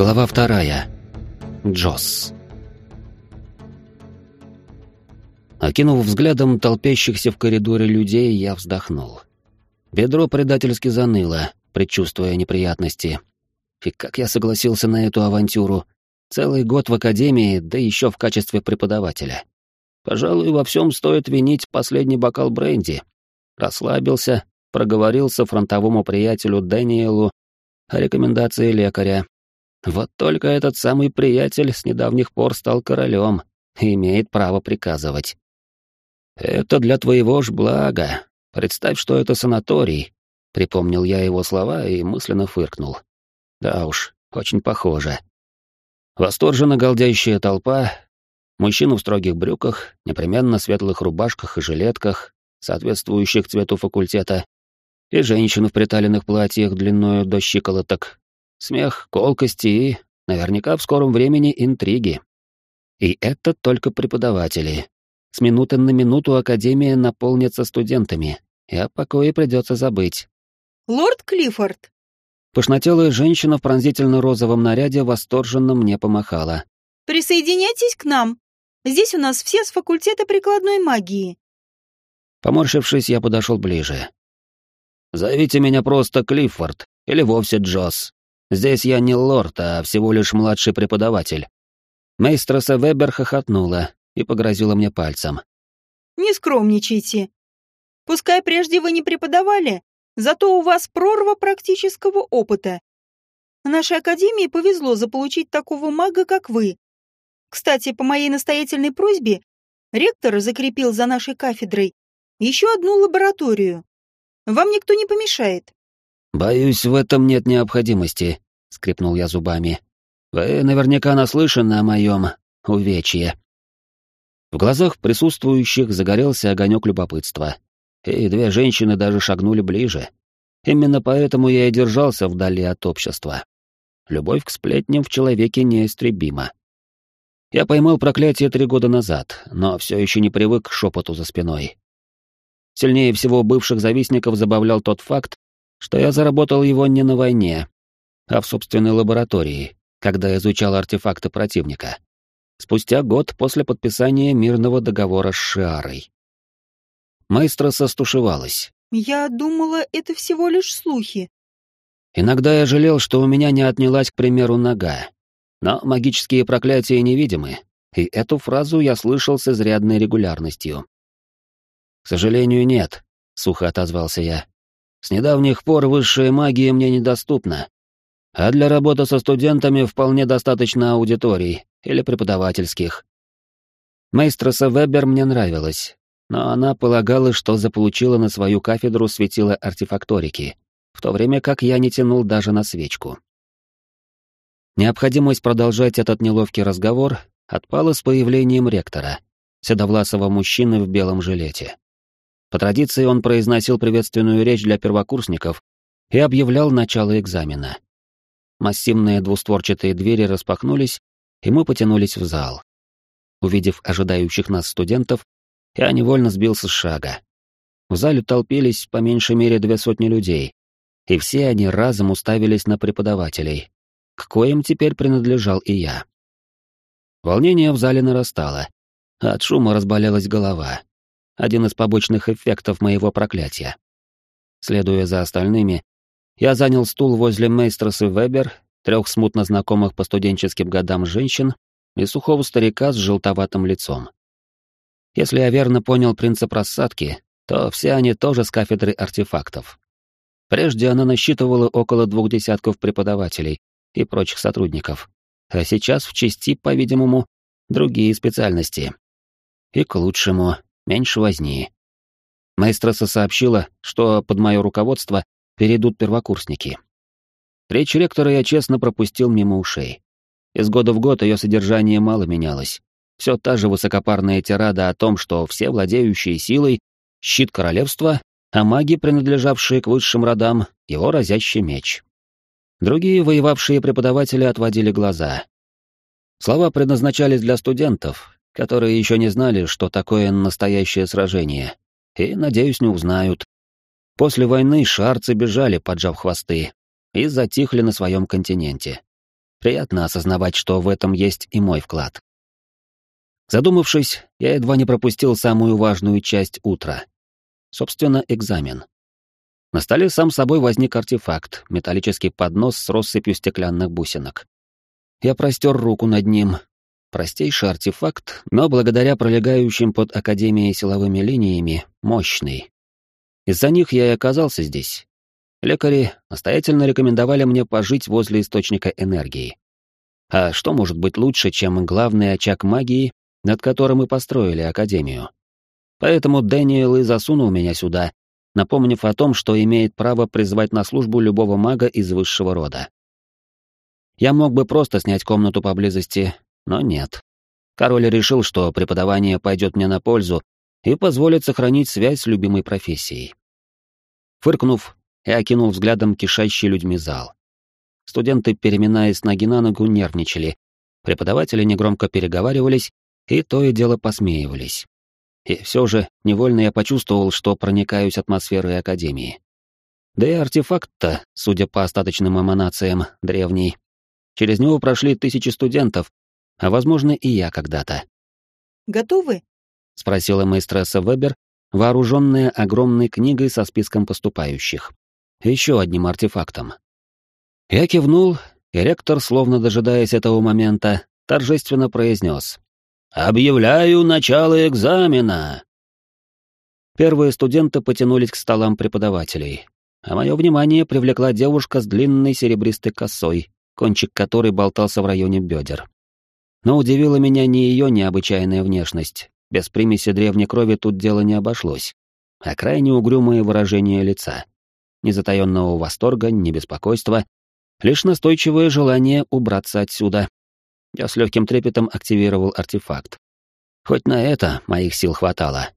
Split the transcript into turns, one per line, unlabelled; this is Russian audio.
Глава вторая. Джосс. Окинув взглядом толпящихся в коридоре людей, я вздохнул. Бедро предательски заныло, предчувствуя неприятности. И как я согласился на эту авантюру? Целый год в академии, да еще в качестве преподавателя. Пожалуй, во всем стоит винить последний бокал бренди. Расслабился, проговорился фронтовому приятелю Дэниелу о рекомендации лекаря, вот только этот самый приятель с недавних пор стал королем и имеет право приказывать. «Это для твоего ж блага. Представь, что это санаторий», — припомнил я его слова и мысленно фыркнул. «Да уж, очень похоже». Восторженно галдящая толпа, мужчины в строгих брюках, непременно светлых рубашках и жилетках, соответствующих цвету факультета, и женщины в приталенных платьях длиною до щиколоток, Смех, колкости и, наверняка, в скором времени интриги. И это только преподаватели. С минуты на минуту Академия наполнится студентами, и о покое придется забыть.
«Лорд Клиффорд!»
Пышнотелая женщина в пронзительно-розовом наряде восторженно мне помахала.
«Присоединяйтесь к нам. Здесь у нас все с факультета прикладной магии».
Поморщившись, я подошел ближе. «Зовите меня просто Клиффорд, или вовсе Джосс. Здесь я не лорд, а всего лишь младший преподаватель. Мейстроса Вебер хохотнула и погрозила мне пальцем.
«Не скромничайте. Пускай прежде вы не преподавали, зато у вас прорва практического опыта. Нашей академии повезло заполучить такого мага, как вы. Кстати, по моей настоятельной просьбе, ректор закрепил за нашей кафедрой еще одну лабораторию. Вам никто не помешает.
«Боюсь, в этом нет необходимости», — скрипнул я зубами. «Вы наверняка наслышаны о моем увечье». В глазах присутствующих загорелся огонек любопытства, и две женщины даже шагнули ближе. Именно поэтому я и держался вдали от общества. Любовь к сплетням в человеке неистребима. Я поймал проклятие три года назад, но все еще не привык к шепоту за спиной. Сильнее всего бывших завистников забавлял тот факт, что я заработал его не на войне, а в собственной лаборатории, когда изучал артефакты противника. Спустя год после подписания мирного договора с Шиарой. Маэстроса стушевалась.
«Я думала, это всего лишь слухи».
Иногда я жалел, что у меня не отнялась, к примеру, нога. Но магические проклятия невидимы, и эту фразу я слышал с изрядной регулярностью. «К сожалению, нет», — сухо отозвался я. С недавних пор высшая магия мне недоступна. А для работы со студентами вполне достаточно аудиторий или преподавательских. Мейстроса Вебер мне нравилась, но она полагала, что заполучила на свою кафедру светило артефакторики, в то время как я не тянул даже на свечку. Необходимость продолжать этот неловкий разговор отпала с появлением ректора, седовласого мужчины в белом жилете. По традиции он произносил приветственную речь для первокурсников и объявлял начало экзамена. Массивные двустворчатые двери распахнулись, и мы потянулись в зал. Увидев ожидающих нас студентов, я невольно сбился с шага. В зале толпились по меньшей мере две сотни людей, и все они разом уставились на преподавателей, к коим теперь принадлежал и я. Волнение в зале нарастало, а от шума разболелась голова один из побочных эффектов моего проклятия. Следуя за остальными, я занял стул возле мейстросы Вебер, трех смутно знакомых по студенческим годам женщин и сухого старика с желтоватым лицом. Если я верно понял принцип рассадки, то все они тоже с кафедры артефактов. Прежде она насчитывала около двух десятков преподавателей и прочих сотрудников, а сейчас в части, по-видимому, другие специальности. И к лучшему, меньше возни. Маэстроса сообщила, что под мое руководство перейдут первокурсники. Речь ректора я честно пропустил мимо ушей. Из года в год ее содержание мало менялось. Все та же высокопарная тирада о том, что все владеющие силой — щит королевства, а маги, принадлежавшие к высшим родам, — его разящий меч. Другие воевавшие преподаватели отводили глаза. Слова предназначались для студентов, которые еще не знали, что такое настоящее сражение, и, надеюсь, не узнают. После войны шарцы бежали, поджав хвосты, и затихли на своем континенте. Приятно осознавать, что в этом есть и мой вклад. Задумавшись, я едва не пропустил самую важную часть утра. Собственно, экзамен. На столе сам собой возник артефакт, металлический поднос с россыпью стеклянных бусинок. Я простер руку над ним. Простейший артефакт, но благодаря пролегающим под Академией силовыми линиями, мощный. Из-за них я и оказался здесь. Лекари настоятельно рекомендовали мне пожить возле источника энергии. А что может быть лучше, чем главный очаг магии над которым мы построили Академию. Поэтому Дэниел и засунул меня сюда, напомнив о том, что имеет право призвать на службу любого мага из высшего рода. Я мог бы просто снять комнату поблизости, но нет. Король решил, что преподавание пойдет мне на пользу и позволит сохранить связь с любимой профессией. Фыркнув, я окинул взглядом кишащий людьми зал. Студенты, переминаясь ноги на ногу, нервничали. Преподаватели негромко переговаривались, и то и дело посмеивались. И все же невольно я почувствовал, что проникаюсь атмосферой Академии. Да и артефакт-то, судя по остаточным эманациям, древний. Через него прошли тысячи студентов, а, возможно, и я когда-то.
«Готовы?»
— спросила маэстресса Вебер, вооруженная огромной книгой со списком поступающих. Еще одним артефактом. Я кивнул, и ректор, словно дожидаясь этого момента, торжественно произнес. «Объявляю начало экзамена!» Первые студенты потянулись к столам преподавателей, а мое внимание привлекла девушка с длинной серебристой косой, кончик которой болтался в районе бедер. Но удивила меня не ее необычайная внешность, без примеси древней крови тут дело не обошлось, а крайне угрюмое выражение лица. Ни затаенного восторга, ни беспокойства, лишь настойчивое желание убраться отсюда, я с легким трепетом активировал артефакт. Хоть на это моих сил хватало.